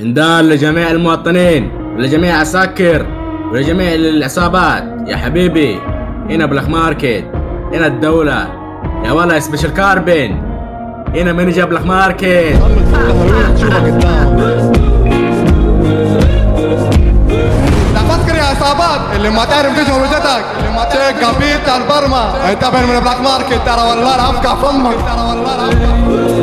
اندال لجميع المواطنين ولجميع عساكر ولجميع العصابات. يا حبيبي هنا بلاك ماركت هنا الدولة. يا ولا سبيشال كاربين هنا من جاب بلاك ماركت. تفكر يا عصابات اللي ما تعرف تشوف وجهتك اللي ما تعرف كابيتال برما أنت بين من بلاك ماركت؟ ترى والله افقع فمك ترى والله افقع